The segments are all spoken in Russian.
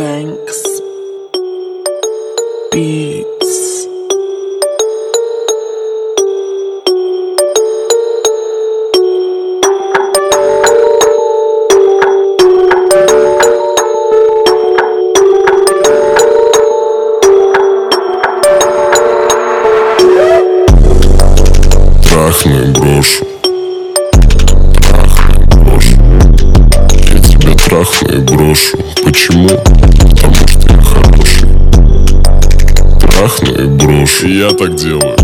Banks Beats Трахну и Я и брошу Почему? Потому что я хороший. Трахну и брошу Я так делаю.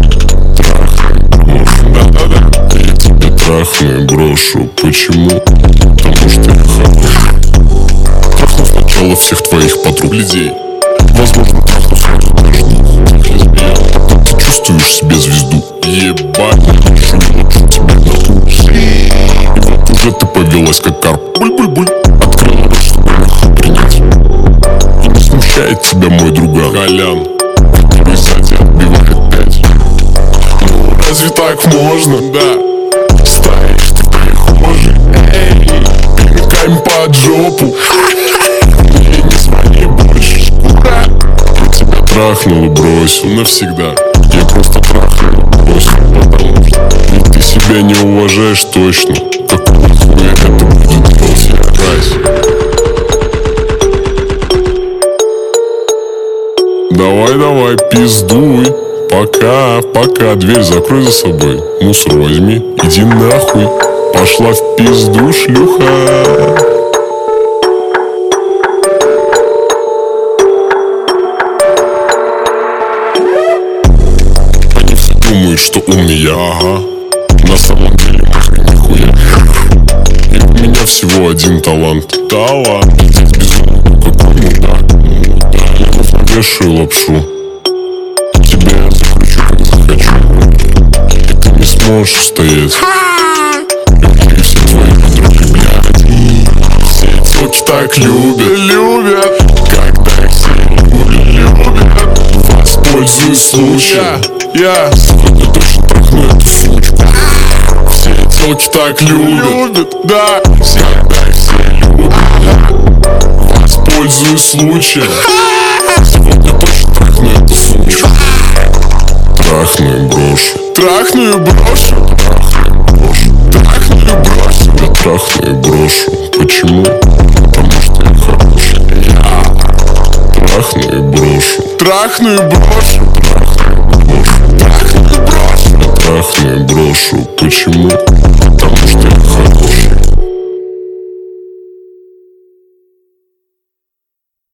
Трахну и брошу Да-да-да Я тебя трахну и брошу Почему? Потому что я хороший. Трахну сначала всех твоих подруг. Людей. Возможно, трахну сразу даже лесбиян ты чувствуешь себе звезду. Ебать, не лучше тебя нахуй И вот уже ты повелась как смущает тебя мой друган. Колян. Который сзади отбивает пять. Ну, разве так можно? Да. Стоишь ты прихожей Эй Пинками под жопу. И не звони больше. Ура Я тебя трахнул и бросил. Навсегда. Я просто трахнул и бросил. Потому что ты себя не уважаешь точно Давай, давай, пиздуй. Пока, пока, дверь закрой за собой. Мусор возьми, иди нахуй. Пошла в пизду, шлюха. Они все думают, что умнее, ага. На самом деле нахрен нихуя. И у меня всего один талант. Талант Навешаю лапшу. Тебя я закручу, как захочу. И ты не сможешь устоять И все твои подруги, блядь Все телки так любят. Любят. Когда их все любят Любят Воспользуюсь случаем. Я сегодня точно трахну эту сучку Все телки так любят. Да. Их все любят. Воспользуюсь случаем брошу Трахну и брошу Трахну и брошу Трахну и брошу Я Почему? Потому что я хороший брошу Трахну и брошу Трахну и брошу Трахну и брошу Я трахну и брошу Почему?